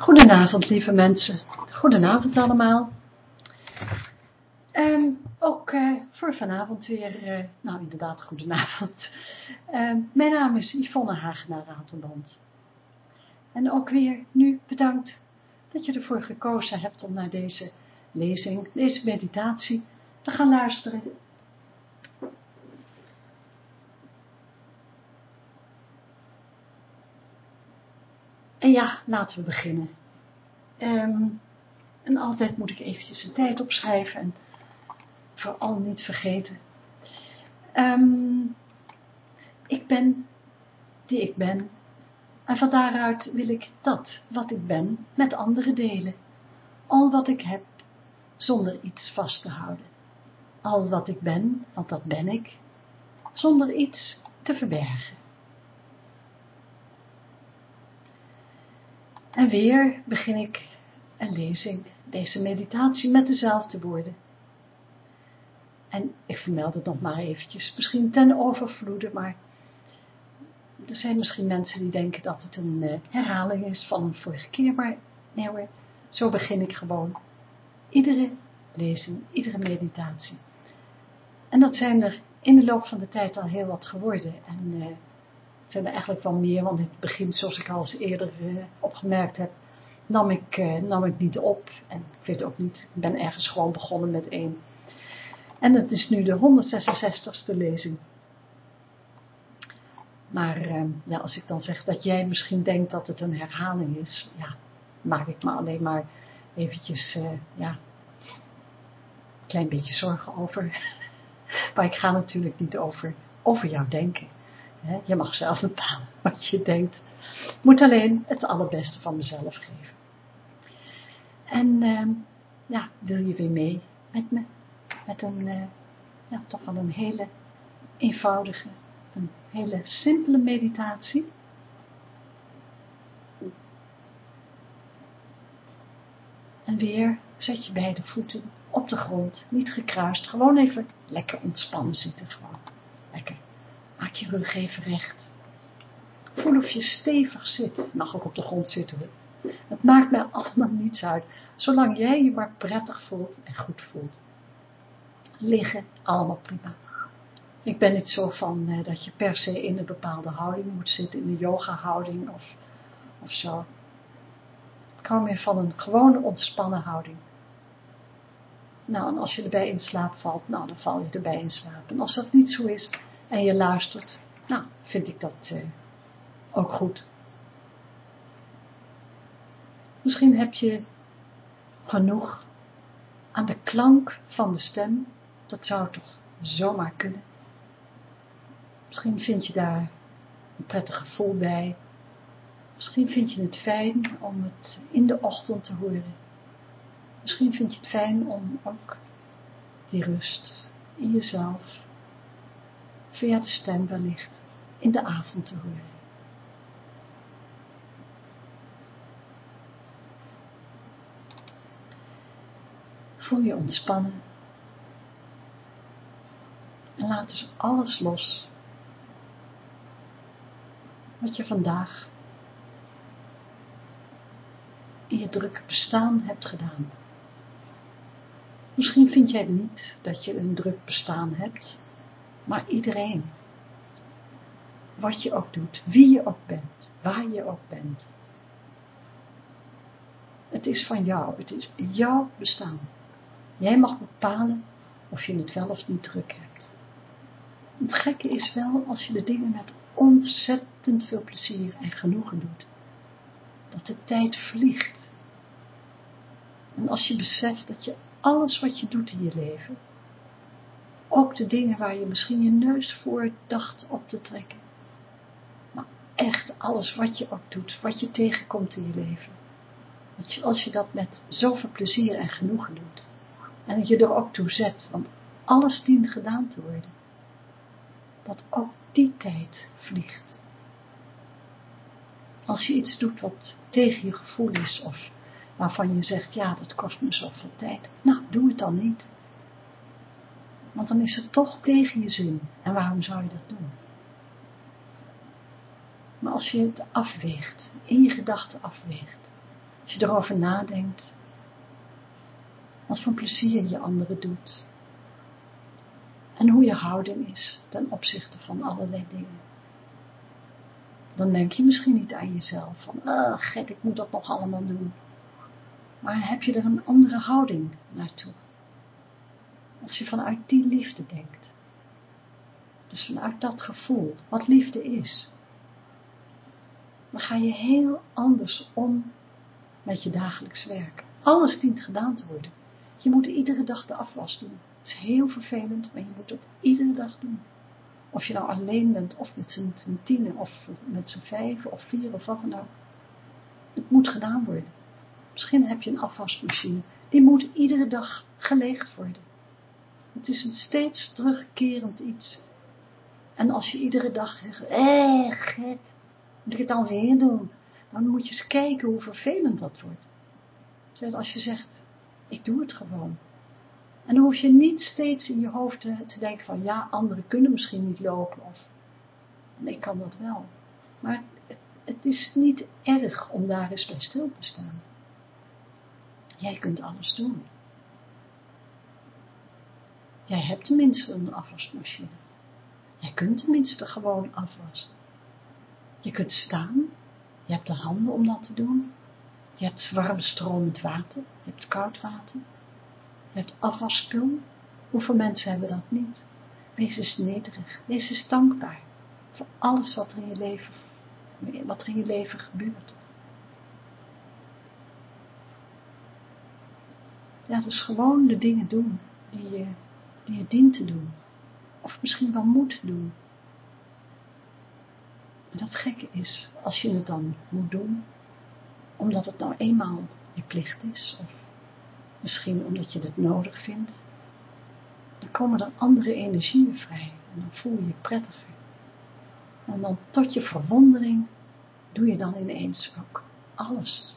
Goedenavond, lieve mensen. Goedenavond allemaal. En ook uh, voor vanavond weer, uh, nou inderdaad, goedenavond. Uh, mijn naam is Yvonne Hagenaar Ratelband. En ook weer nu bedankt dat je ervoor gekozen hebt om naar deze lezing, deze meditatie te gaan luisteren. En ja, laten we beginnen. Um, en altijd moet ik eventjes een tijd opschrijven en vooral niet vergeten. Um, ik ben die ik ben. En van daaruit wil ik dat wat ik ben met anderen delen. Al wat ik heb, zonder iets vast te houden. Al wat ik ben, want dat ben ik, zonder iets te verbergen. En weer begin ik een lezing, deze meditatie met dezelfde woorden. En ik vermeld het nog maar eventjes, misschien ten overvloede, maar er zijn misschien mensen die denken dat het een uh, herhaling is van een vorige keer, maar nee hoor, zo begin ik gewoon. Iedere lezing, iedere meditatie. En dat zijn er in de loop van de tijd al heel wat geworden. En uh, zijn er eigenlijk wel meer, want het begin, zoals ik al eens eerder uh, opgemerkt heb, nam ik, uh, nam ik niet op. En ik weet ook niet, ik ben ergens gewoon begonnen met één. En het is nu de 166ste lezing. Maar uh, ja, als ik dan zeg dat jij misschien denkt dat het een herhaling is, ja, maak ik me alleen maar eventjes, ja, een klein beetje zorgen over. maar ik ga natuurlijk niet over, over jou denken. Je mag zelf bepalen wat je denkt. Moet alleen het allerbeste van mezelf geven. En uh, ja, wil je weer mee met me? Met een, uh, ja, toch wel een hele eenvoudige, een hele simpele meditatie. En weer zet je beide voeten op de grond, niet gekruist, gewoon even lekker ontspannen zitten gewoon. Maak je rug even recht. Voel of je stevig zit. Mag ook op de grond zitten. Het maakt mij allemaal niets uit. Zolang jij je maar prettig voelt en goed voelt. Liggen, allemaal prima. Ik ben niet zo van eh, dat je per se in een bepaalde houding moet zitten. In een yoga houding of, of zo. Ik hou meer van een gewone ontspannen houding. Nou, en als je erbij in slaap valt, nou, dan val je erbij in slaap. En als dat niet zo is, en je luistert, nou, vind ik dat uh, ook goed. Misschien heb je genoeg aan de klank van de stem, dat zou toch zomaar kunnen. Misschien vind je daar een prettig gevoel bij. Misschien vind je het fijn om het in de ochtend te horen. Misschien vind je het fijn om ook die rust in jezelf via de stem wellicht in de avond te horen. Voel je ontspannen en laat dus alles los wat je vandaag in je drukke bestaan hebt gedaan. Misschien vind jij niet dat je een druk bestaan hebt, maar iedereen. Wat je ook doet, wie je ook bent, waar je ook bent. Het is van jou, het is jouw bestaan. Jij mag bepalen of je het wel of niet druk hebt. Het gekke is wel, als je de dingen met ontzettend veel plezier en genoegen doet, dat de tijd vliegt. En als je beseft dat je alles wat je doet in je leven, ook de dingen waar je misschien je neus voor dacht op te trekken. Maar echt alles wat je ook doet, wat je tegenkomt in je leven. Als je dat met zoveel plezier en genoegen doet. En dat je er ook toe zet, want alles dient gedaan te worden. Dat ook die tijd vliegt. Als je iets doet wat tegen je gevoel is, of waarvan je zegt, ja, dat kost me zoveel tijd. Nou, doe het dan niet. Want dan is het toch tegen je zin. En waarom zou je dat doen? Maar als je het afweegt, in je gedachten afweegt, Als je erover nadenkt, wat voor plezier je anderen doet. En hoe je houding is ten opzichte van allerlei dingen. Dan denk je misschien niet aan jezelf, van, ah, gek, ik moet dat nog allemaal doen. Maar heb je er een andere houding naartoe? Als je vanuit die liefde denkt. Dus vanuit dat gevoel, wat liefde is. Dan ga je heel anders om met je dagelijks werk. Alles dient gedaan te worden. Je moet iedere dag de afwas doen. Het is heel vervelend, maar je moet het iedere dag doen. Of je nou alleen bent, of met z'n tienen, of met z'n vijf, of vier, of wat dan ook. Het moet gedaan worden. Misschien heb je een afwasmachine. Die moet iedere dag geleegd worden. Het is een steeds terugkerend iets. En als je iedere dag zegt, eh, gek, moet ik het dan weer doen? Dan moet je eens kijken hoe vervelend dat wordt. Terwijl als je zegt, ik doe het gewoon. En dan hoef je niet steeds in je hoofd te, te denken van, ja, anderen kunnen misschien niet lopen, of ik kan dat wel. Maar het, het is niet erg om daar eens bij stil te staan. Jij kunt alles doen. Jij hebt tenminste een afwasmachine. Jij kunt tenminste gewoon afwassen. Je kunt staan. Je hebt de handen om dat te doen. Je hebt warm stromend water. Je hebt koud water. Je hebt afwasspul. Hoeveel mensen hebben dat niet? Wees eens nederig. Wees eens dankbaar. Voor alles wat er in je leven, wat er in je leven gebeurt. Ja, dus gewoon de dingen doen die je, je dient te doen. Of misschien wel moet doen. En dat gekke is, als je het dan moet doen, omdat het nou eenmaal je plicht is, of misschien omdat je het nodig vindt, dan komen er andere energieën vrij en dan voel je je prettiger. En dan tot je verwondering doe je dan ineens ook alles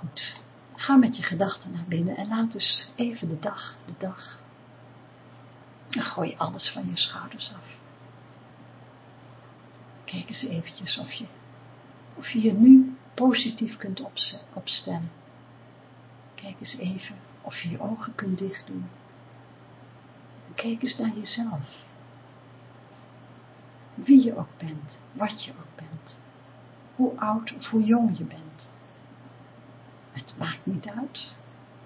goed, ga met je gedachten naar binnen en laat dus even de dag, de dag. En gooi alles van je schouders af. Kijk eens eventjes of je, of je je nu positief kunt opstellen. Kijk eens even of je je ogen kunt dichtdoen. kijk eens naar jezelf. Wie je ook bent, wat je ook bent. Hoe oud of hoe jong je bent. Maakt niet uit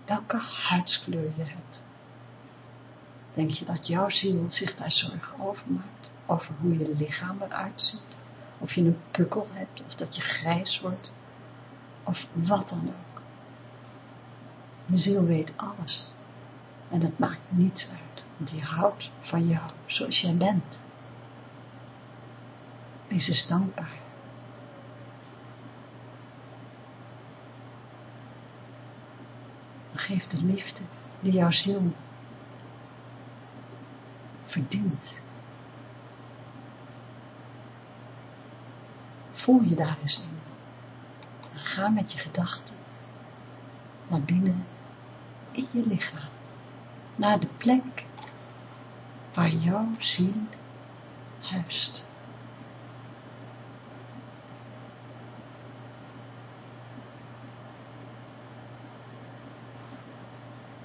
welke huidskleur je hebt. Denk je dat jouw ziel zich daar zorgen over maakt? Over hoe je lichaam eruit ziet? Of je een pukkel hebt? Of dat je grijs wordt? Of wat dan ook. Je ziel weet alles. En het maakt niets uit. Want die houdt van jou zoals jij bent. Wees eens dankbaar. Geef de liefde die jouw ziel verdient. Voel je daar eens in. En ga met je gedachten naar binnen in je lichaam. Naar de plek waar jouw ziel huist.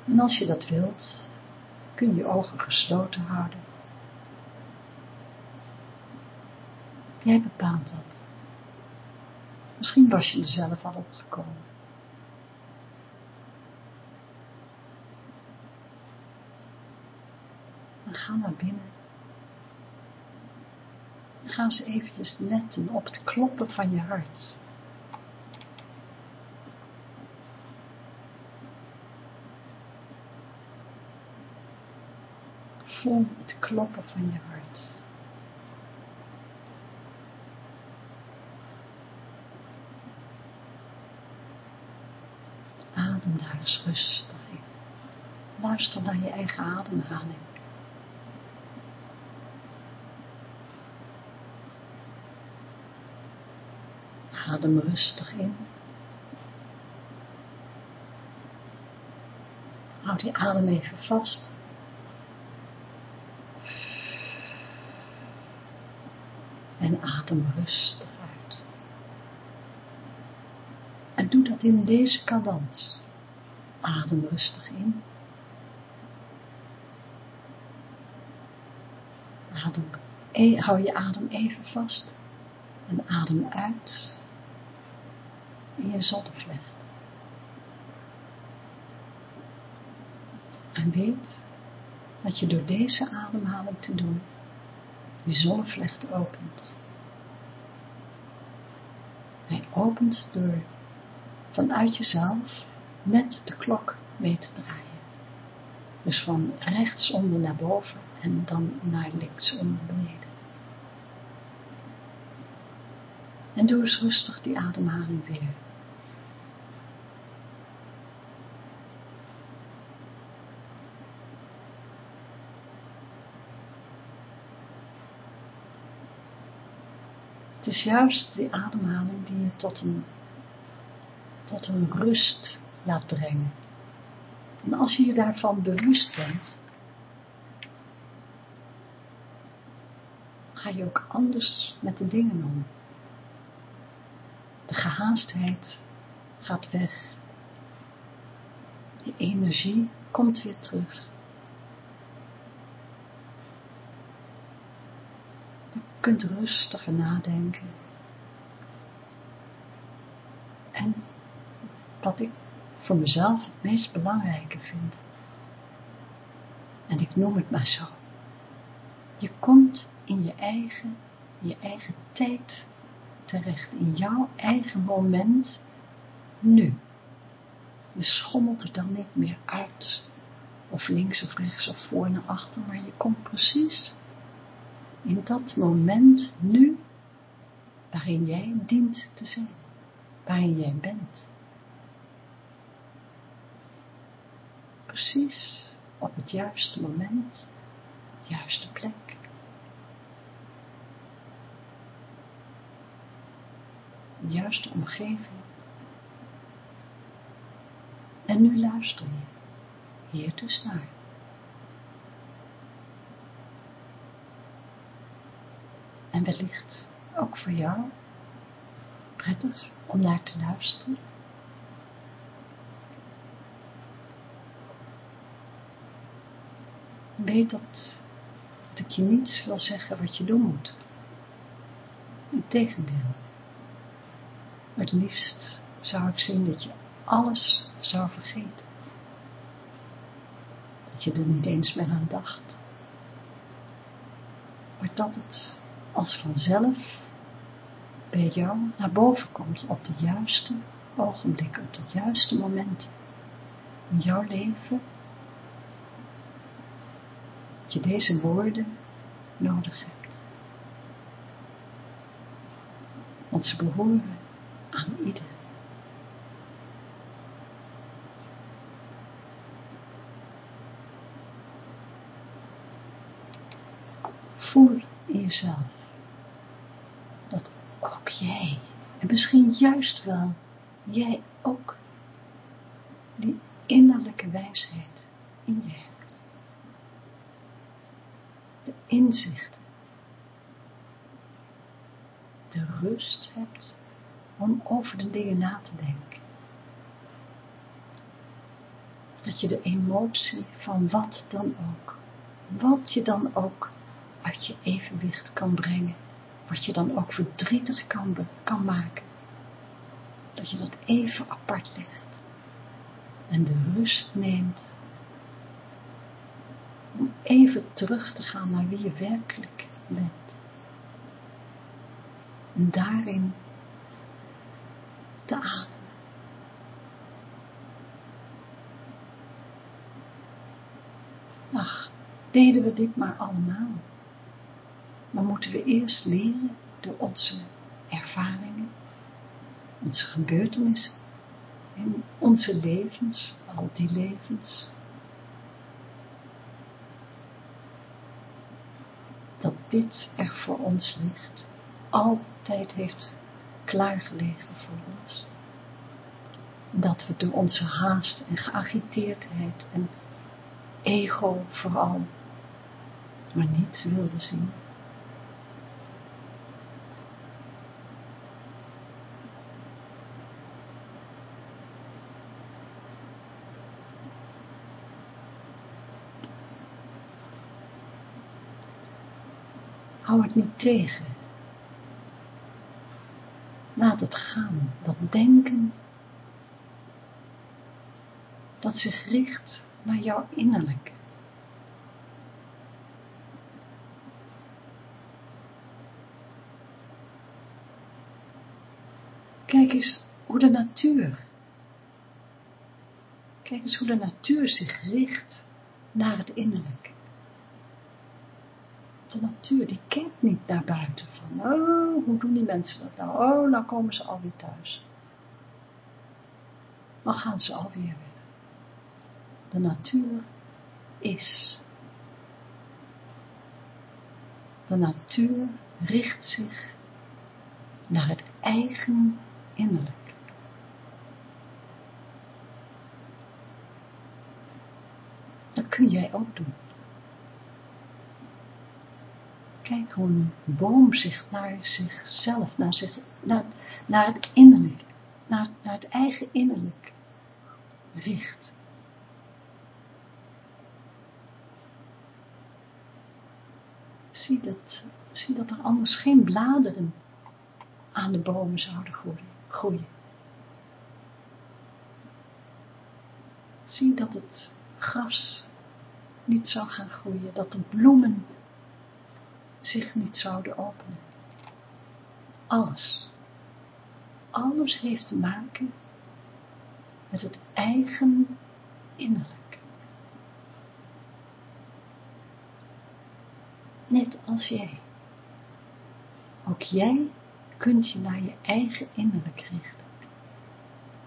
En als je dat wilt, kun je je ogen gesloten houden. Jij bepaalt dat. Misschien was je er zelf al opgekomen. En ga naar binnen. En ga eens eventjes letten op het kloppen van je hart. Voel het kloppen van je hart. Adem daar eens rustig in. Luister naar je eigen ademhaling. Adem rustig in. Houd die adem even vast. En adem rustig uit. En doe dat in deze cadans. Adem rustig in. Adem, e, hou je adem even vast. En adem uit in je zonnevlecht. En weet dat je door deze ademhaling te doen, die zonnevlecht opent. Hij opent door vanuit jezelf met de klok mee te draaien. Dus van rechtsonder naar boven en dan naar linksonder beneden. En doe eens rustig die ademhaling weer. Het is juist die ademhaling die je tot een, tot een rust laat brengen. En als je je daarvan bewust bent, ga je ook anders met de dingen om. De gehaastheid gaat weg. Die energie komt weer terug. Je kunt rustiger nadenken. En wat ik voor mezelf het meest belangrijke vind, en ik noem het maar zo, je komt in je eigen, je eigen tijd terecht, in jouw eigen moment, nu. Je schommelt er dan niet meer uit, of links of rechts of voor naar achter, maar je komt precies in dat moment nu, waarin jij dient te zijn, waarin jij bent. Precies op het juiste moment, juiste plek. De juiste omgeving. En nu luister je hier dus naar. En wellicht ook voor jou prettig om naar te luisteren. Weet dat, dat ik je niets wil zeggen wat je doen moet. Integendeel. Het liefst zou ik zien dat je alles zou vergeten. Dat je er niet eens meer aan dacht. Maar dat het als vanzelf bij jou naar boven komt op de juiste ogenblik, op het juiste moment in jouw leven, dat je deze woorden nodig hebt. Want ze behoren aan ieder. Voel in jezelf dat ook jij, en misschien juist wel jij ook, die innerlijke wijsheid in je hebt. De inzichten. De rust hebt om over de dingen na te denken. Dat je de emotie van wat dan ook, wat je dan ook uit je evenwicht kan brengen, wat je dan ook verdrietig kan, kan maken, dat je dat even apart legt en de rust neemt om even terug te gaan naar wie je werkelijk bent. En daarin te ademen. Ach, deden we dit maar allemaal. Maar moeten we eerst leren door onze ervaringen, onze gebeurtenissen, in onze levens, al die levens, dat dit er voor ons ligt, altijd heeft klaargelegen voor ons. Dat we door onze haast en geagiteerdheid en ego vooral maar niet wilden zien. Hou het niet tegen. Laat het gaan, dat denken dat zich richt naar jouw innerlijk. Kijk eens hoe de natuur, kijk eens hoe de natuur zich richt naar het innerlijk. De natuur, die kijkt niet naar buiten van, oh, hoe doen die mensen dat nou? Oh, nou komen ze alweer thuis. Dan gaan ze alweer weg. De natuur is. De natuur richt zich naar het eigen innerlijk. Dat kun jij ook doen. Kijk hoe een boom zich naar zichzelf, naar, zich, naar, naar het innerlijk, naar, naar het eigen innerlijk richt. Zie dat, zie dat er anders geen bladeren aan de bomen zouden groeien. Zie dat het gras niet zou gaan groeien, dat de bloemen zich niet zouden openen. Alles, alles heeft te maken met het eigen innerlijk. Net als jij. Ook jij kunt je naar je eigen innerlijk richten.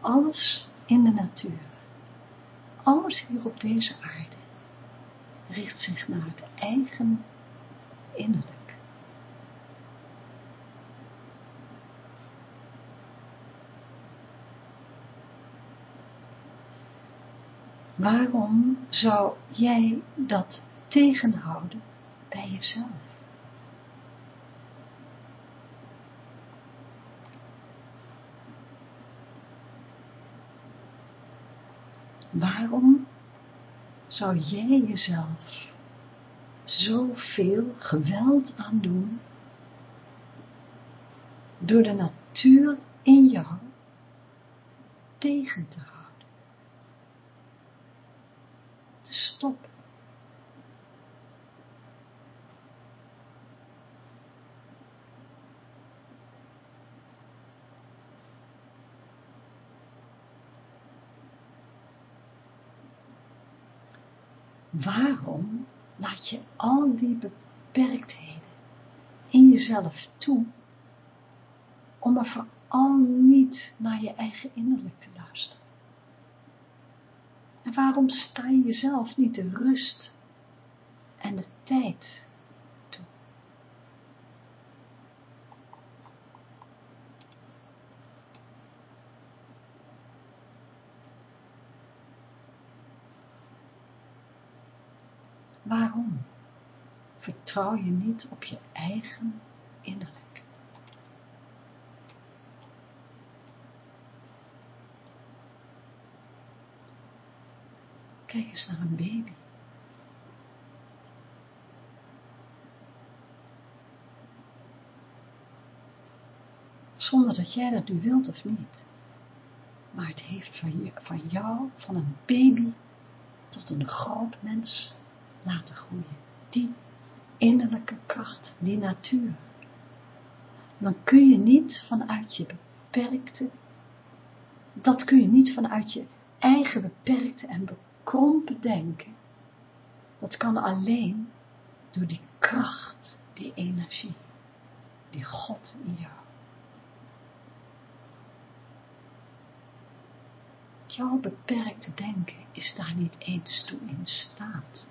Alles in de natuur, alles hier op deze aarde, richt zich naar het eigen innerlijk. Waarom zou jij dat tegenhouden bij jezelf? Waarom zou jij jezelf zoveel geweld aan doen door de natuur in jou tegen te houden, te stoppen? Waarom laat je al die beperktheden in jezelf toe, om er vooral niet naar je eigen innerlijk te luisteren? En waarom sta je jezelf niet de rust en de tijd toe? Waarom vertrouw je niet op je eigen innerlijk? Kijk eens naar een baby. Zonder dat jij dat nu wilt of niet. Maar het heeft van, je, van jou, van een baby, tot een groot mens laten groeien. Die innerlijke kracht, die natuur. Dan kun je niet vanuit je beperkte, dat kun je niet vanuit je eigen beperkte en bekrompen denken. Dat kan alleen door die kracht, die energie, die God in jou. Jouw beperkte denken is daar niet eens toe in staat.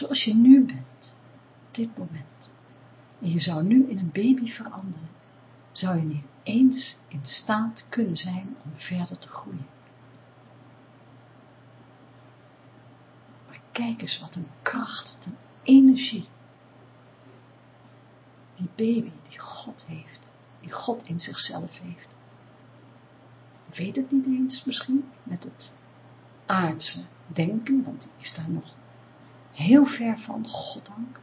Zoals je nu bent, op dit moment, en je zou nu in een baby veranderen, zou je niet eens in staat kunnen zijn om verder te groeien. Maar kijk eens wat een kracht, wat een energie, die baby die God heeft, die God in zichzelf heeft. Weet het niet eens misschien met het aardse, denken, want die is daar nog heel ver van, goddank.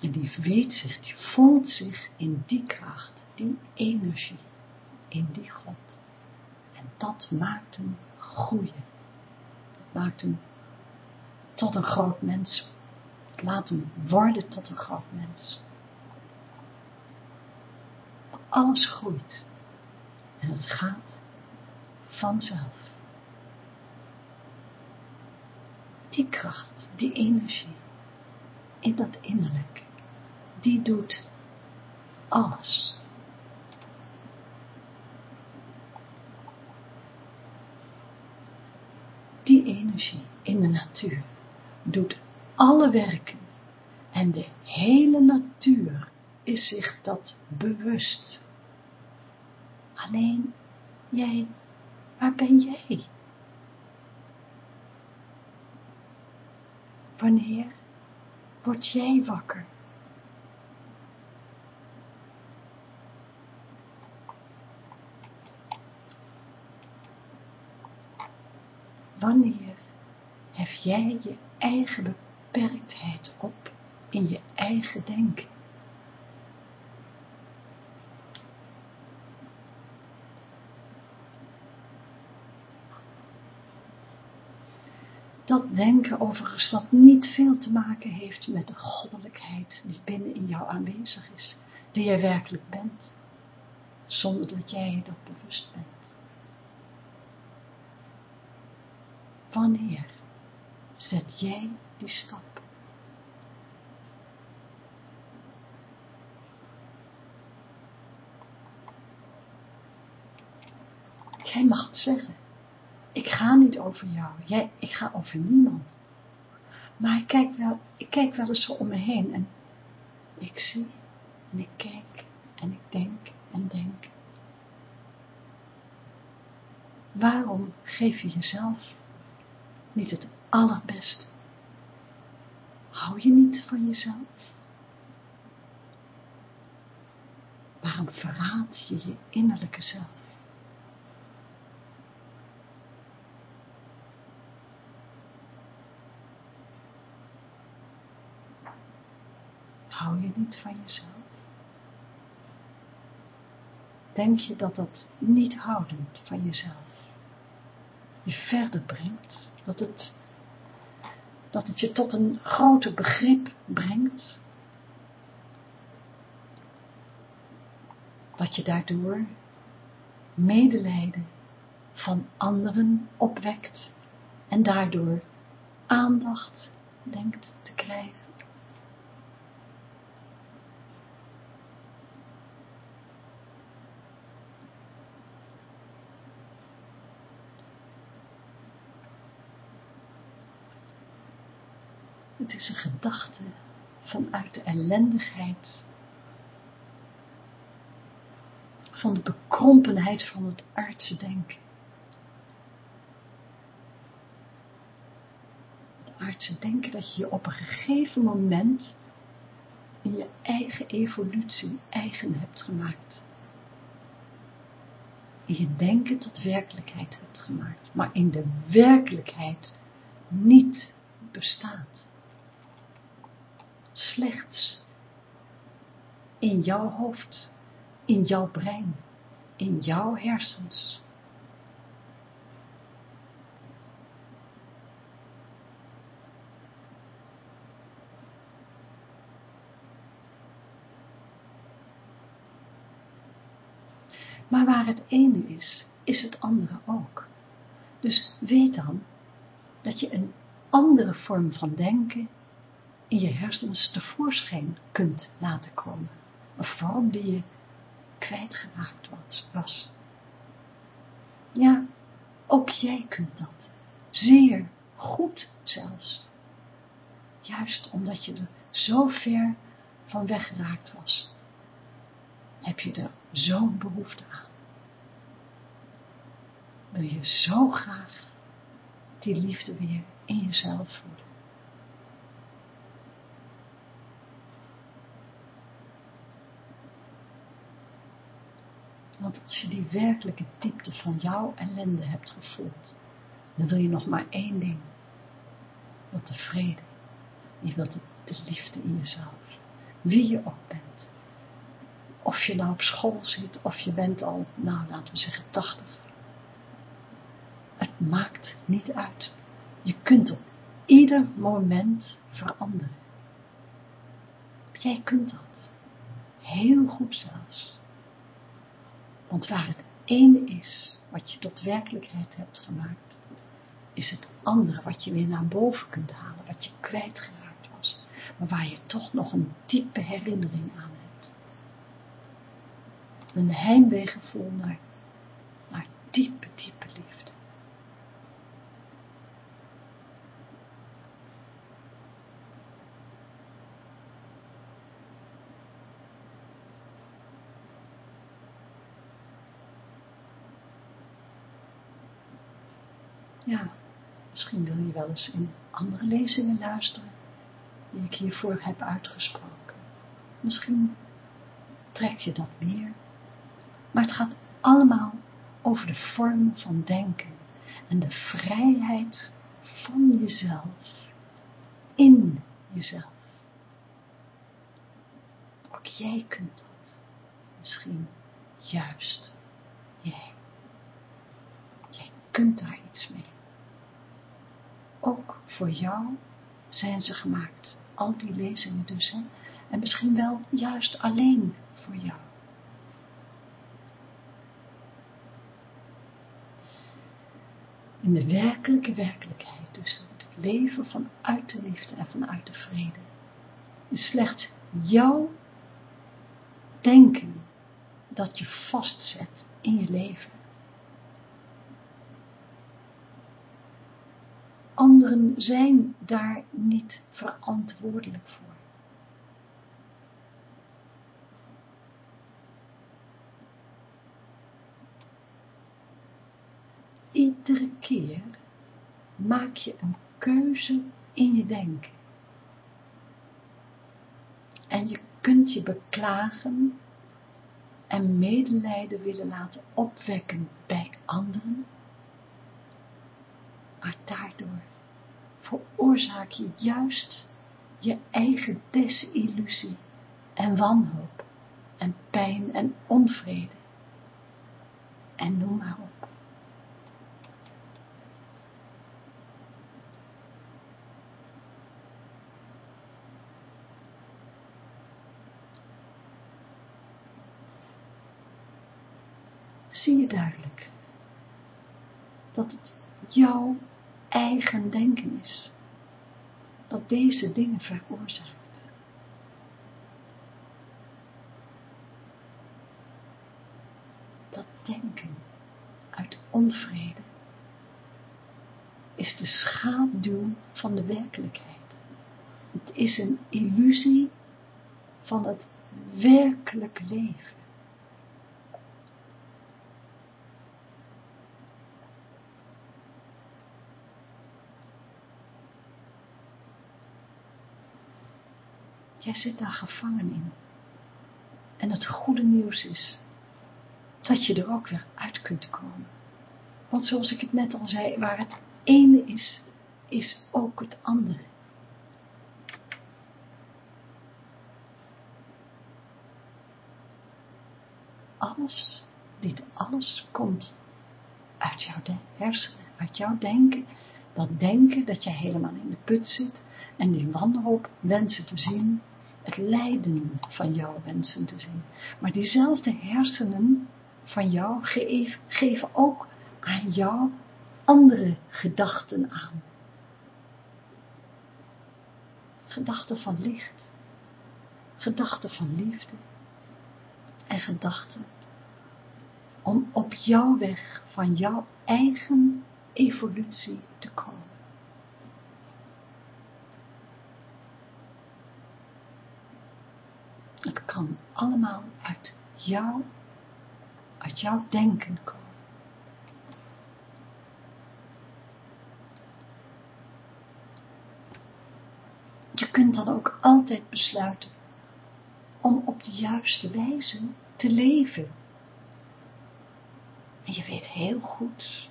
En die weet zich, die voelt zich in die kracht, die energie, in die God. En dat maakt hem groeien. Dat maakt hem tot een groot mens. Het laat hem worden tot een groot mens. Alles groeit. En het gaat vanzelf. Die kracht, die energie, in dat innerlijke, die doet alles. Die energie in de natuur doet alle werken en de hele natuur is zich dat bewust. Alleen jij, waar ben jij? Wanneer word jij wakker? Wanneer hef jij je eigen beperktheid op in je eigen denken? Dat denken overigens dat niet veel te maken heeft met de goddelijkheid die binnen in jou aanwezig is, die jij werkelijk bent, zonder dat jij je dat bewust bent. Wanneer zet jij die stap? Jij mag het zeggen. Ik ga niet over jou. Jij, ik ga over niemand. Maar ik kijk, wel, ik kijk wel eens zo om me heen en ik zie en ik kijk en ik denk en denk. Waarom geef je jezelf niet het allerbeste? Hou je niet van jezelf? Waarom verraad je je innerlijke zelf? Hou je niet van jezelf? Denk je dat dat niet houden van jezelf je verder brengt? Dat het, dat het je tot een groter begrip brengt? Dat je daardoor medelijden van anderen opwekt en daardoor aandacht denkt te krijgen? Het is een gedachte vanuit de ellendigheid, van de bekrompenheid van het aardse denken. Het aardse denken dat je je op een gegeven moment in je eigen evolutie eigen hebt gemaakt. In je denken tot werkelijkheid hebt gemaakt, maar in de werkelijkheid niet bestaat slechts in jouw hoofd, in jouw brein, in jouw hersens. Maar waar het ene is, is het andere ook. Dus weet dan dat je een andere vorm van denken in je hersens tevoorschijn kunt laten komen. Een vorm die je kwijtgeraakt was. Ja, ook jij kunt dat. Zeer goed zelfs. Juist omdat je er zo ver van weggeraakt was, heb je er zo'n behoefte aan. Wil je zo graag die liefde weer in jezelf voelen. Want als je die werkelijke diepte van jouw ellende hebt gevoeld, dan wil je nog maar één ding. Je wilt de vrede. Je wilt de liefde in jezelf. Wie je ook bent. Of je nou op school zit, of je bent al, nou laten we zeggen, 80. Het maakt niet uit. Je kunt op ieder moment veranderen. Jij kunt dat. Heel goed zelfs. Want waar het ene is wat je tot werkelijkheid hebt gemaakt, is het andere wat je weer naar boven kunt halen, wat je kwijtgeraakt was, maar waar je toch nog een diepe herinnering aan hebt. Een heimweegevoel naar, naar diepe, diepe liefde. Ja, misschien wil je wel eens in andere lezingen luisteren, die ik hiervoor heb uitgesproken. Misschien trekt je dat meer. Maar het gaat allemaal over de vorm van denken en de vrijheid van jezelf, in jezelf. Ook jij kunt dat, misschien juist jij. Jij kunt daar iets mee ook voor jou zijn ze gemaakt. Al die lezingen dus? En misschien wel juist alleen voor jou. In de werkelijke werkelijkheid, dus het leven vanuit de liefde en vanuit de vrede, is slechts jouw denken dat je vastzet in je leven. Zijn daar niet verantwoordelijk voor. Iedere keer maak je een keuze in je denken. En je kunt je beklagen en medelijden willen laten opwekken bij anderen maar daardoor veroorzaak je juist je eigen desillusie en wanhoop en pijn en onvrede. En noem maar op. Zie je duidelijk dat het jouw eigen denken is, dat deze dingen veroorzaakt. Dat denken uit onvrede is de schaduw van de werkelijkheid. Het is een illusie van het werkelijk leven. Jij zit daar gevangen in. En het goede nieuws is dat je er ook weer uit kunt komen. Want zoals ik het net al zei, waar het ene is, is ook het andere. Alles, dit alles komt uit jouw hersenen, uit jouw denken. Dat denken dat jij helemaal in de put zit en die wanhoop wensen te zien het lijden van jou wensen te zien. Maar diezelfde hersenen van jou geven ook aan jou andere gedachten aan. Gedachten van licht, gedachten van liefde en gedachten om op jouw weg van jouw eigen evolutie te komen. Het kan allemaal uit jou, uit jouw denken komen. Je kunt dan ook altijd besluiten om op de juiste wijze te leven. En je weet heel goed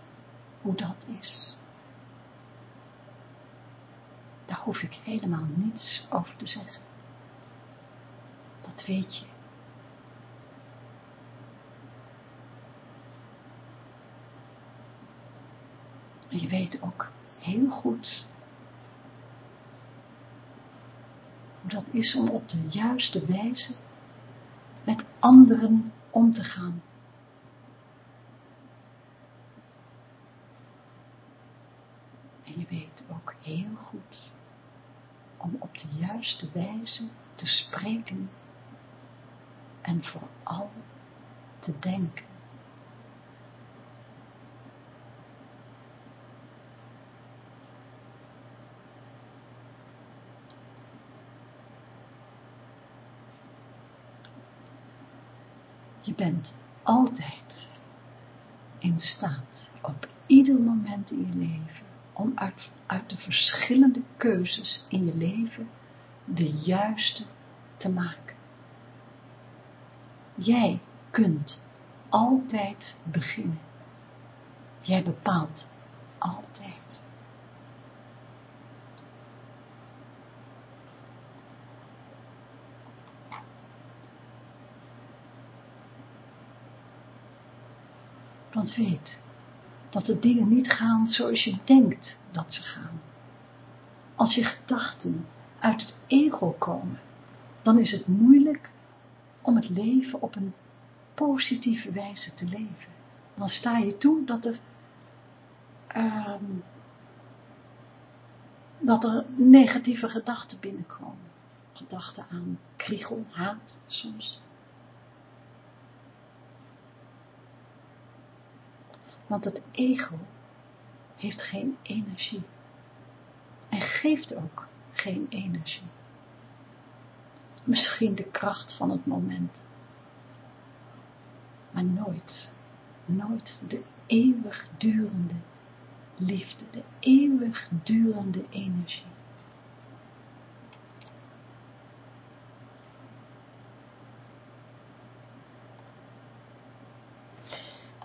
hoe dat is. Daar hoef ik helemaal niets over te zeggen. Dat weet je. Je weet ook heel goed hoe dat is om op de juiste wijze met anderen om te gaan. En je weet ook heel goed om op de juiste wijze te spreken en vooral te denken. Je bent altijd in staat, op ieder moment in je leven, om uit, uit de verschillende keuzes in je leven de juiste te maken. Jij kunt altijd beginnen. Jij bepaalt altijd. Want weet dat de dingen niet gaan zoals je denkt dat ze gaan. Als je gedachten uit het ego komen, dan is het moeilijk om het leven op een positieve wijze te leven. Dan sta je toe dat er, um, dat er negatieve gedachten binnenkomen. Gedachten aan kriegel, haat soms. Want het ego heeft geen energie. En geeft ook geen energie. Misschien de kracht van het moment. Maar nooit, nooit de eeuwigdurende liefde, de eeuwigdurende energie.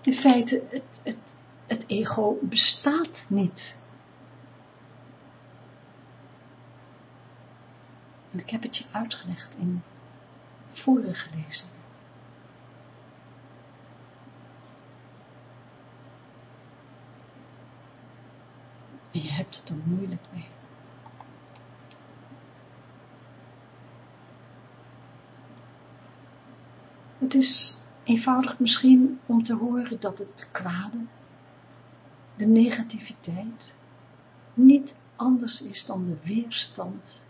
In feite, het, het, het ego bestaat niet. En ik heb het je uitgelegd in vorige lezingen. En je hebt het er moeilijk mee. Het is eenvoudig misschien om te horen dat het kwade, de negativiteit, niet anders is dan de weerstand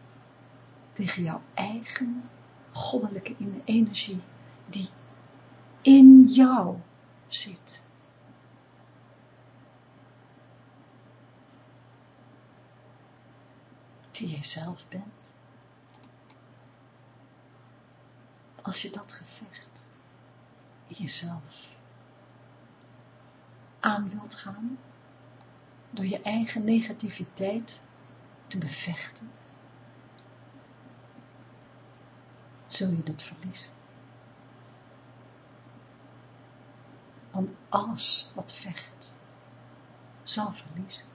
tegen jouw eigen goddelijke energie die in jou zit. Die jij zelf bent. Als je dat gevecht in jezelf aan wilt gaan, door je eigen negativiteit te bevechten, zul je het verliezen. Want alles wat vecht, zal verliezen.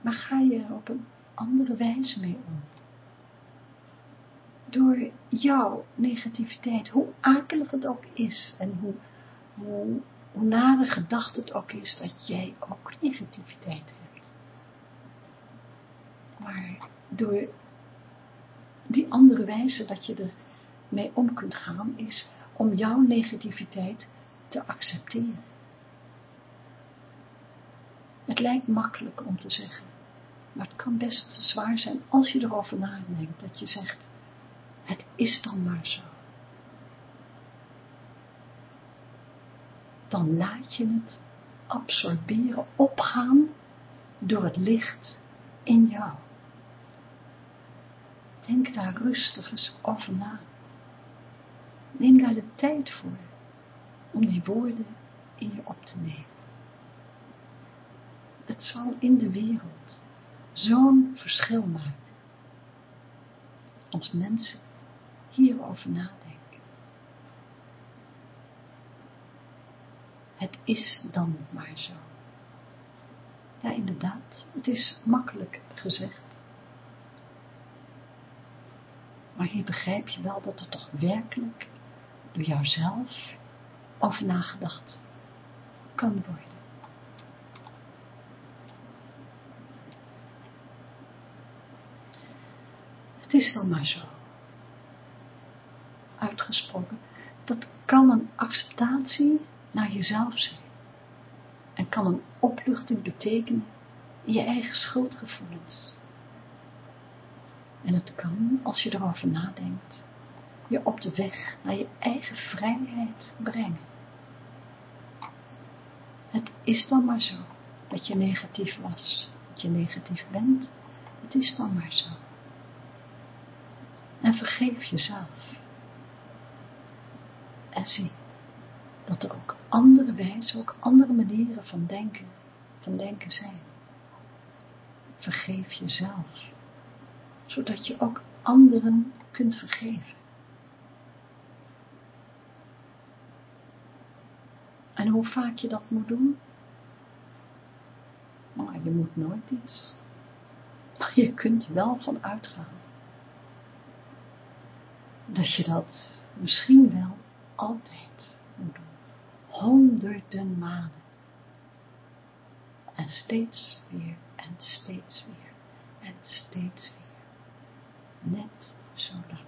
Maar ga je er op een andere wijze mee om? Door jouw negativiteit, hoe akelig het ook is en hoe, hoe, hoe nare gedachte het ook is dat jij ook negativiteit hebt maar door die andere wijze dat je er mee om kunt gaan, is om jouw negativiteit te accepteren. Het lijkt makkelijk om te zeggen, maar het kan best zwaar zijn als je erover nadenkt, dat je zegt, het is dan maar zo. Dan laat je het absorberen, opgaan door het licht in jou. Denk daar rustig eens over na. Neem daar de tijd voor om die woorden in je op te nemen. Het zal in de wereld zo'n verschil maken. Als mensen hierover nadenken. Het is dan maar zo. Ja, inderdaad, het is makkelijk gezegd. Maar hier begrijp je wel dat er toch werkelijk door jouzelf over nagedacht kan worden. Het is dan maar zo. Uitgesproken, dat kan een acceptatie naar jezelf zijn. En kan een opluchting betekenen in je eigen schuldgevoelens. En het kan, als je erover nadenkt, je op de weg naar je eigen vrijheid brengen. Het is dan maar zo dat je negatief was, dat je negatief bent. Het is dan maar zo. En vergeef jezelf. En zie dat er ook andere wijzen, ook andere manieren van denken, van denken zijn. Vergeef jezelf, zodat je ook anderen kunt vergeven. En hoe vaak je dat moet doen? Maar je moet nooit iets. Maar je kunt wel van uitgaan. Dat je dat misschien wel altijd moet doen. Honderden malen. En steeds weer en steeds weer en steeds weer. Net zo lang.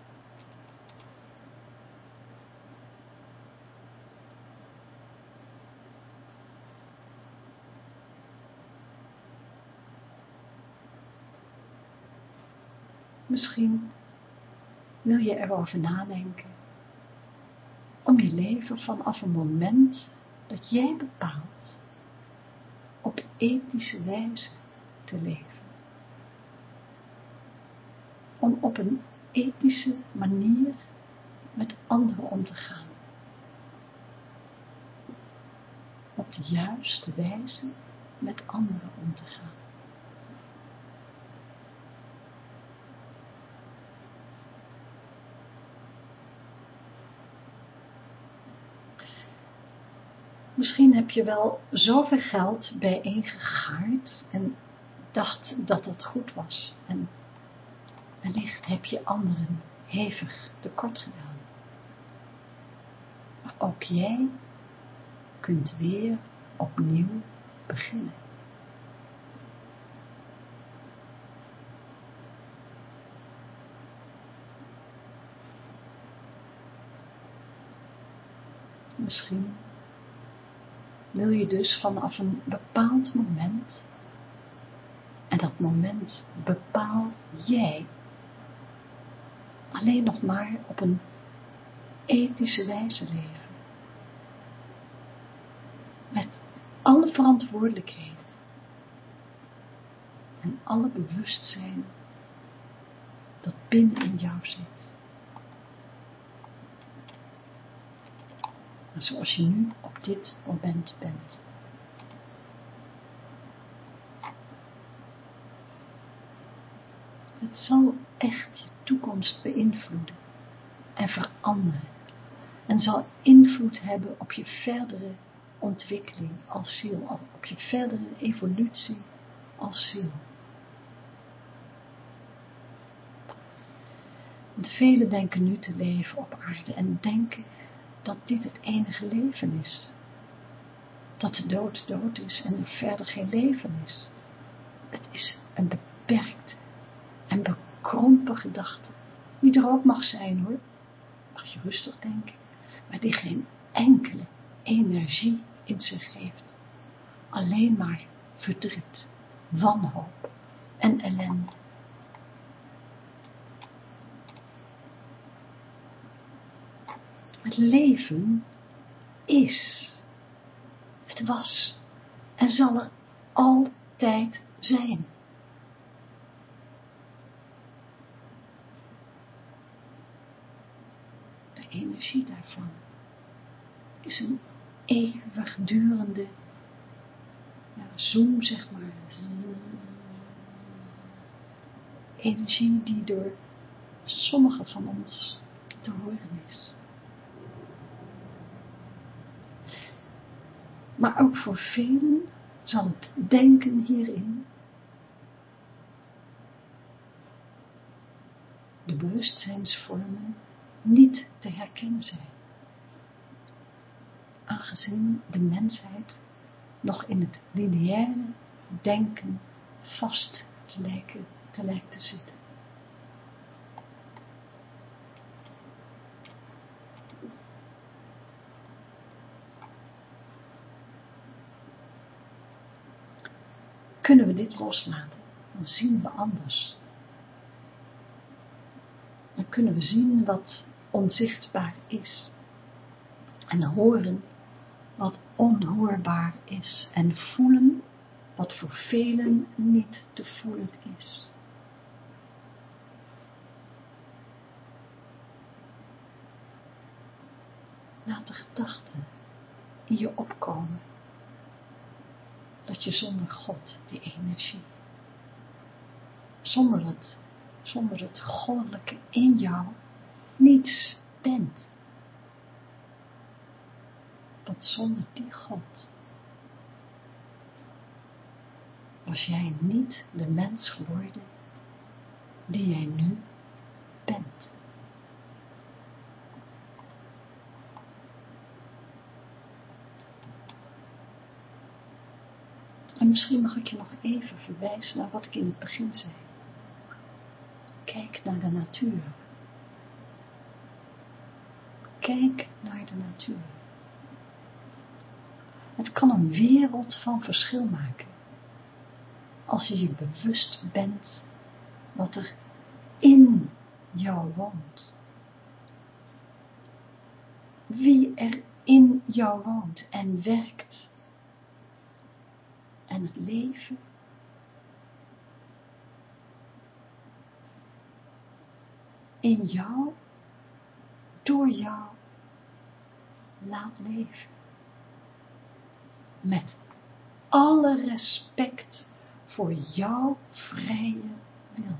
Misschien wil je erover nadenken om je leven vanaf een moment dat jij bepaalt op ethische wijze te leven. Om op een ethische manier met anderen om te gaan. Op de juiste wijze met anderen om te gaan. Misschien heb je wel zoveel geld bijeengegaard en dacht dat het goed was. En wellicht heb je anderen hevig tekort gedaan. Maar ook jij kunt weer opnieuw beginnen. Misschien wil je dus vanaf een bepaald moment, en dat moment bepaal jij, alleen nog maar op een ethische wijze leven. Met alle verantwoordelijkheden en alle bewustzijn dat binnen in jou zit. zoals je nu op dit moment bent. Het zal echt je toekomst beïnvloeden en veranderen en zal invloed hebben op je verdere ontwikkeling als ziel, op je verdere evolutie als ziel. Want velen denken nu te leven op aarde en denken dat dit het enige leven is. Dat de dood dood is en er verder geen leven is. Het is een beperkte en gedachte, die er ook mag zijn hoor, mag je rustig denken, maar die geen enkele energie in zich heeft. Alleen maar verdriet, wanhoop en ellende. Het leven is. Het was en zal er altijd zijn. De energie daarvan is een eeuwigdurende ja, zoom, zeg maar. Energie die door sommigen van ons te horen is. Maar ook voor velen zal het denken hierin de bewustzijnsvormen niet te herkennen zijn, aangezien de mensheid nog in het lineaire denken vast te lijken te, lijken te zitten. Kunnen we dit loslaten, dan zien we anders. Kunnen we zien wat onzichtbaar is. En horen wat onhoorbaar is. En voelen wat voor velen niet te voelen is. Laat de gedachte in je opkomen dat je zonder God, die energie, zonder het, zonder het goddelijke in jou, niets bent. Want zonder die God was jij niet de mens geworden die jij nu bent. En misschien mag ik je nog even verwijzen naar wat ik in het begin zei. Kijk naar de natuur. Kijk naar de natuur. Het kan een wereld van verschil maken. Als je je bewust bent wat er in jou woont. Wie er in jou woont en werkt en het leven in jou, door jou, laat leven. Met alle respect voor jouw vrije wil.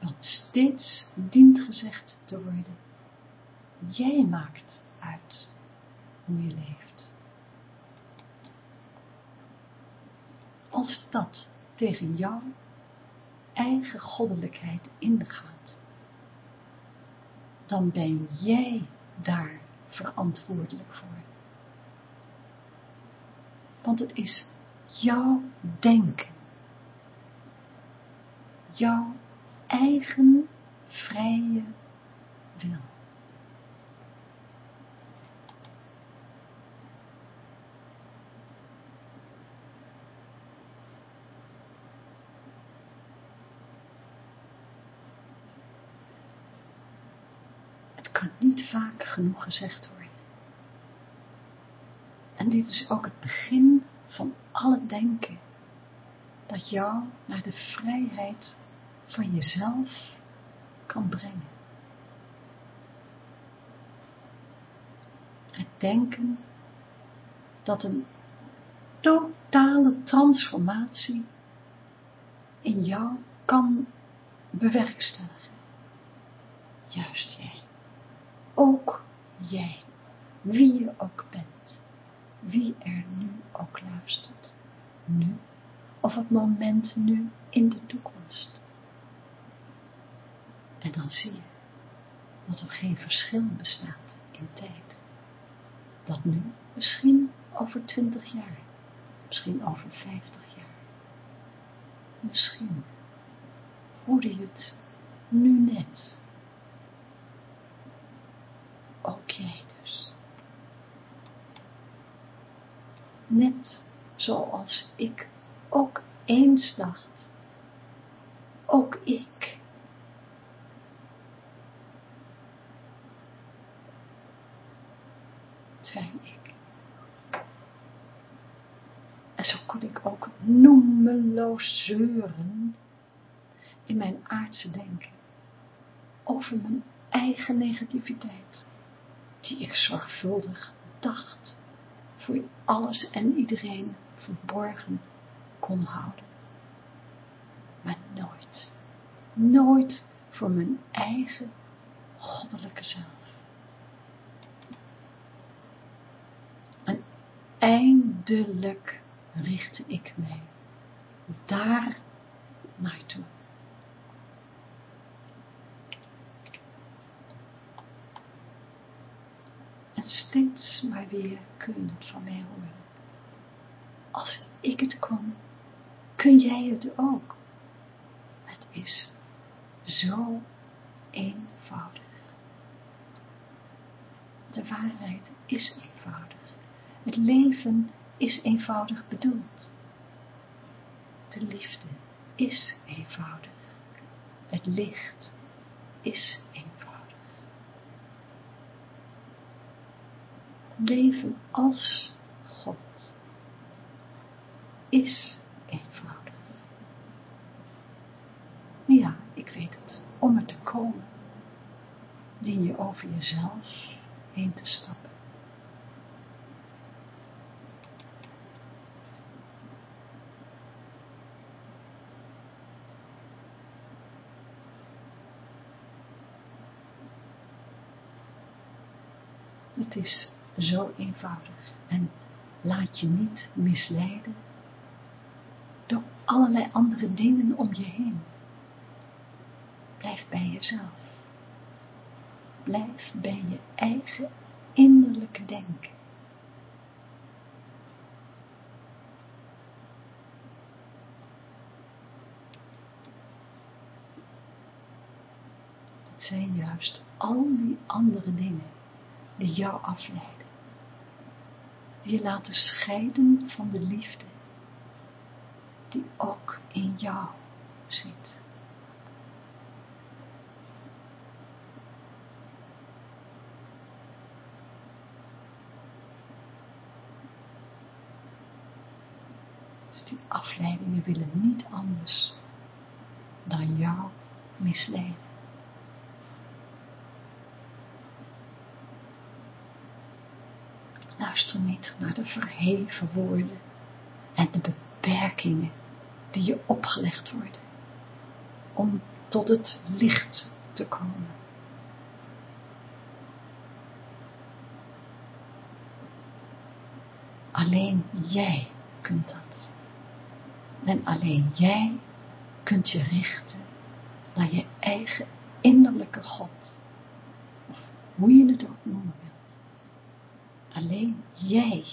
Want steeds dient gezegd te worden, Jij maakt uit hoe je leeft. Als dat tegen jouw eigen goddelijkheid ingaat, dan ben jij daar verantwoordelijk voor. Want het is jouw denken, jouw eigen vrije wil. Niet vaak genoeg gezegd worden. En dit is ook het begin van alle denken, dat jou naar de vrijheid van jezelf kan brengen. Het denken dat een totale transformatie in jou kan bewerkstelligen. Juist jij ook jij, wie je ook bent, wie er nu ook luistert, nu of het moment nu in de toekomst. En dan zie je dat er geen verschil bestaat in tijd. Dat nu misschien over twintig jaar, misschien over vijftig jaar. Misschien hoorde je het nu net ook jij dus. Net zoals ik ook eens dacht, ook ik. Zijn ik. En zo kon ik ook noemeloos zeuren in mijn aardse denken over mijn eigen negativiteit die ik zorgvuldig dacht voor alles en iedereen verborgen kon houden. Maar nooit, nooit voor mijn eigen goddelijke zelf. En eindelijk richtte ik mij daar naartoe. Steeds maar weer kun je het van mij horen. Als ik het kon, kun jij het ook. Het is zo eenvoudig. De waarheid is eenvoudig. Het leven is eenvoudig bedoeld. De liefde is eenvoudig. Het licht is eenvoudig. Leven als God is eenvoudig. Ja, ik weet het. Om er te komen, dien je over jezelf heen te stappen. Het is zo eenvoudig en laat je niet misleiden door allerlei andere dingen om je heen. Blijf bij jezelf. Blijf bij je eigen innerlijke denken. Het zijn juist al die andere dingen die jou afleiden, je laten scheiden van de liefde die ook in jou zit. Dus die afleidingen willen niet anders dan jou misleiden. Luister niet naar de verheven woorden en de beperkingen die je opgelegd worden om tot het licht te komen. Alleen jij kunt dat. En alleen jij kunt je richten naar je eigen innerlijke God. Of hoe je het ook noemen wilt. Alleen jij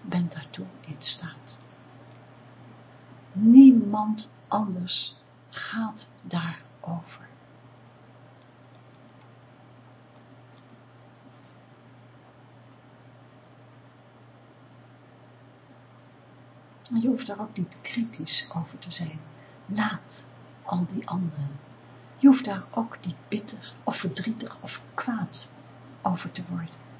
bent daartoe in staat. Niemand anders gaat daarover. Je hoeft daar ook niet kritisch over te zijn. Laat al die anderen. Je hoeft daar ook niet bitter of verdrietig of kwaad over te worden.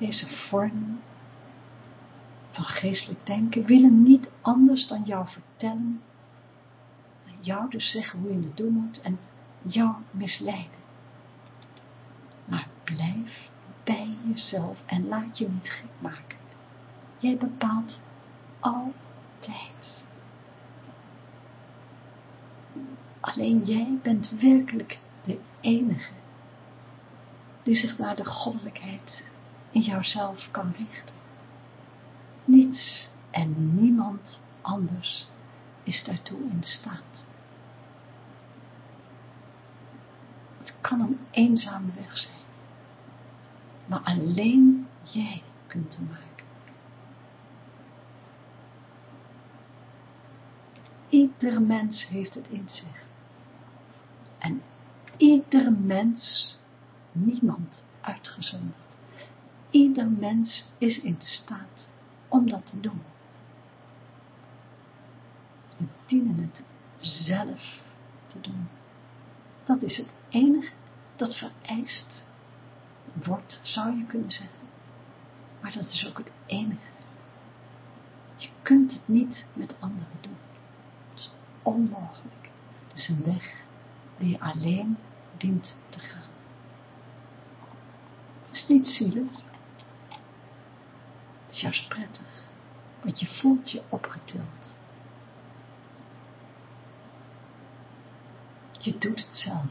Deze vorm van geestelijk denken willen niet anders dan jou vertellen, jou dus zeggen hoe je het doen moet en jou misleiden. Maar blijf bij jezelf en laat je niet gek maken. Jij bepaalt altijd. Alleen jij bent werkelijk de enige die zich naar de goddelijkheid in jouzelf kan richten. Niets en niemand anders is daartoe in staat. Het kan een eenzame weg zijn, maar alleen jij kunt hem maken. Ieder mens heeft het in zich. En ieder mens, niemand uitgezonderd, ieder mens is in staat om dat te doen. We dienen het zelf te doen. Dat is het enige dat vereist wordt, zou je kunnen zeggen. Maar dat is ook het enige. Je kunt het niet met anderen doen. Het is onmogelijk. Het is een weg die je alleen dient te gaan. Het is niet zielig. Het is juist prettig, want je voelt je opgetild. Je doet het zelf.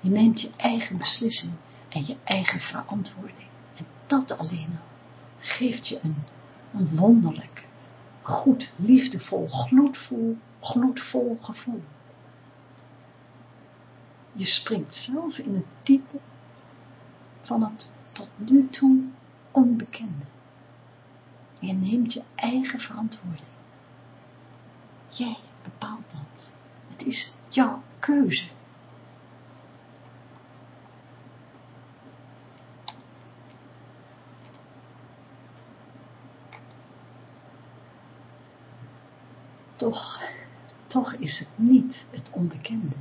Je neemt je eigen beslissing en je eigen verantwoording. En dat alleen al geeft je een, een wonderlijk, goed, liefdevol, gloedvol, gloedvol gevoel. Je springt zelf in het diepe van het tot nu toe onbekende. Je neemt je eigen verantwoording. Jij bepaalt dat. Het is jouw keuze. Toch, toch is het niet het onbekende.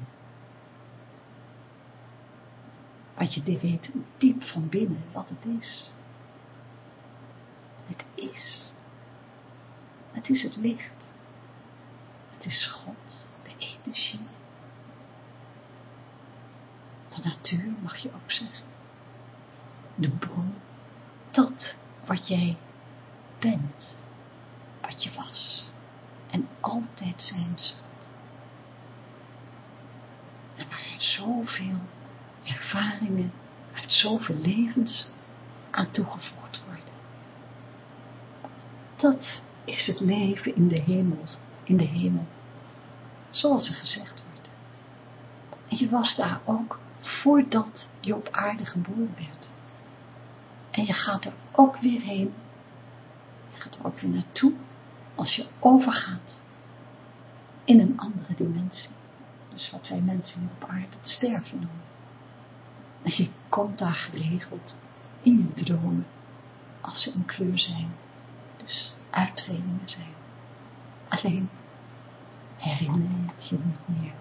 Want je weet diep van binnen wat het is. Het is. Het is het licht. Het is God, de energie. De natuur mag je ook zeggen. De bron. Dat wat jij bent. Wat je was. En altijd zijn zult. En waar zoveel ervaringen uit zoveel levens aan toegevoegd worden. Dat is het leven in de hemel, in de hemel, zoals er gezegd wordt. En je was daar ook voordat je op aarde geboren werd. En je gaat er ook weer heen, je gaat er ook weer naartoe, als je overgaat in een andere dimensie. Dus wat wij mensen hier op aarde het sterven noemen. En je komt daar geregeld in je dromen, als ze in kleur zijn. Dus zijn. Alleen herinner je het je niet meer.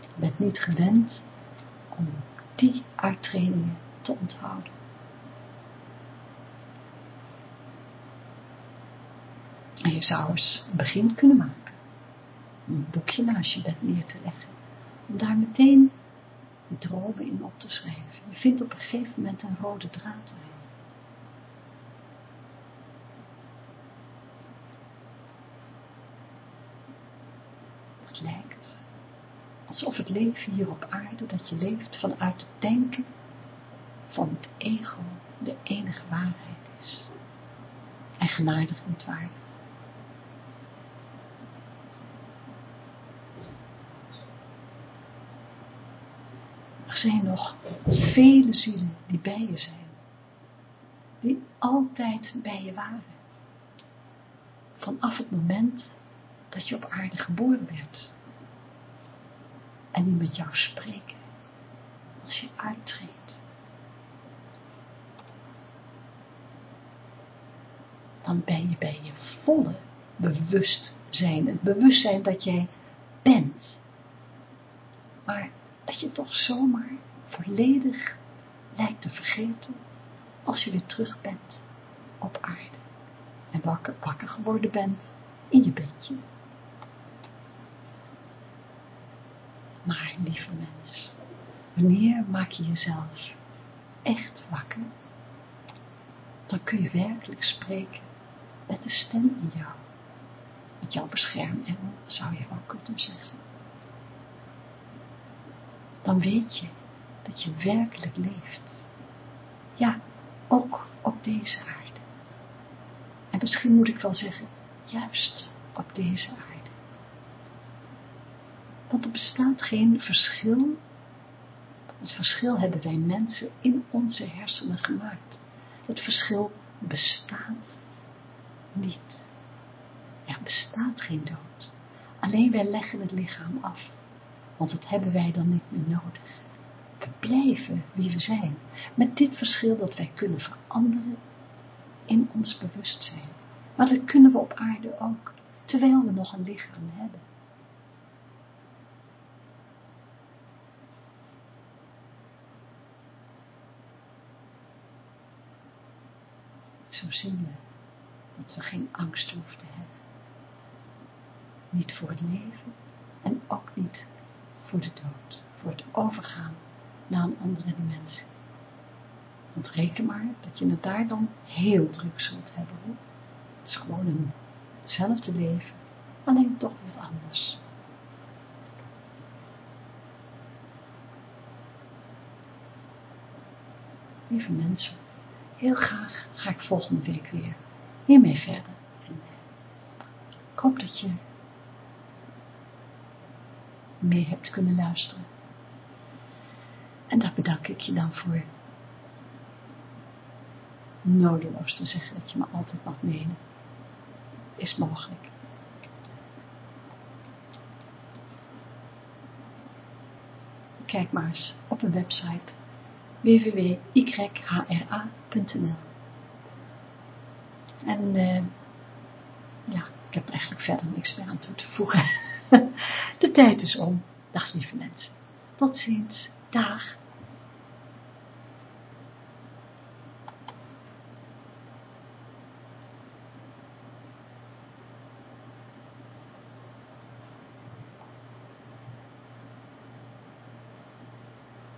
Je bent niet gewend om die uittredingen te onthouden. En je zou eens een begin kunnen maken. Een boekje naast je bed neer te leggen. Om daar meteen je dromen in op te schrijven. Je vindt op een gegeven moment een rode draad erin. Het lijkt alsof het leven hier op aarde, dat je leeft vanuit het denken van het ego, de enige waarheid is. Eigenaardig niet waar. Er zijn nog vele zielen die bij je zijn. Die altijd bij je waren. Vanaf het moment dat je op aarde geboren werd. En die met jou spreken. Als je uittreedt. Dan ben je bij je volle bewustzijn. Het bewustzijn dat jij bent. Maar dat je toch zomaar volledig lijkt te vergeten als je weer terug bent op aarde en wakker, wakker geworden bent in je bedje. Maar, lieve mens, wanneer maak je jezelf echt wakker? Dan kun je werkelijk spreken met de stem in jou. Met jouw beschermengel, zou je wel kunnen zeggen dan weet je dat je werkelijk leeft. Ja, ook op deze aarde. En misschien moet ik wel zeggen, juist op deze aarde. Want er bestaat geen verschil. Het verschil hebben wij mensen in onze hersenen gemaakt. Het verschil bestaat niet. Er bestaat geen dood. Alleen wij leggen het lichaam af want dat hebben wij dan niet meer nodig. We blijven wie we zijn, met dit verschil dat wij kunnen veranderen in ons bewustzijn. Maar dat kunnen we op aarde ook, terwijl we nog een lichaam hebben. Zo zien we dat we geen angst hoeven te hebben. Niet voor het leven en ook niet voor de dood, voor het overgaan naar een andere dimensie. Want reken maar dat je het daar dan heel druk zult hebben. Hoor. Het is gewoon een, hetzelfde leven, alleen toch weer anders. Lieve mensen, heel graag ga ik volgende week weer hiermee verder. Eh, ik hoop dat je meer hebt kunnen luisteren. En daar bedank ik je dan voor. Nodeloos te zeggen dat je me altijd mag menen. Is mogelijk. Kijk maar eens op een website www.yhra.nl En uh, ja, ik heb eigenlijk verder niks meer aan toe te voegen. De tijd is om. Dag lieve mensen. Tot ziens. Dag.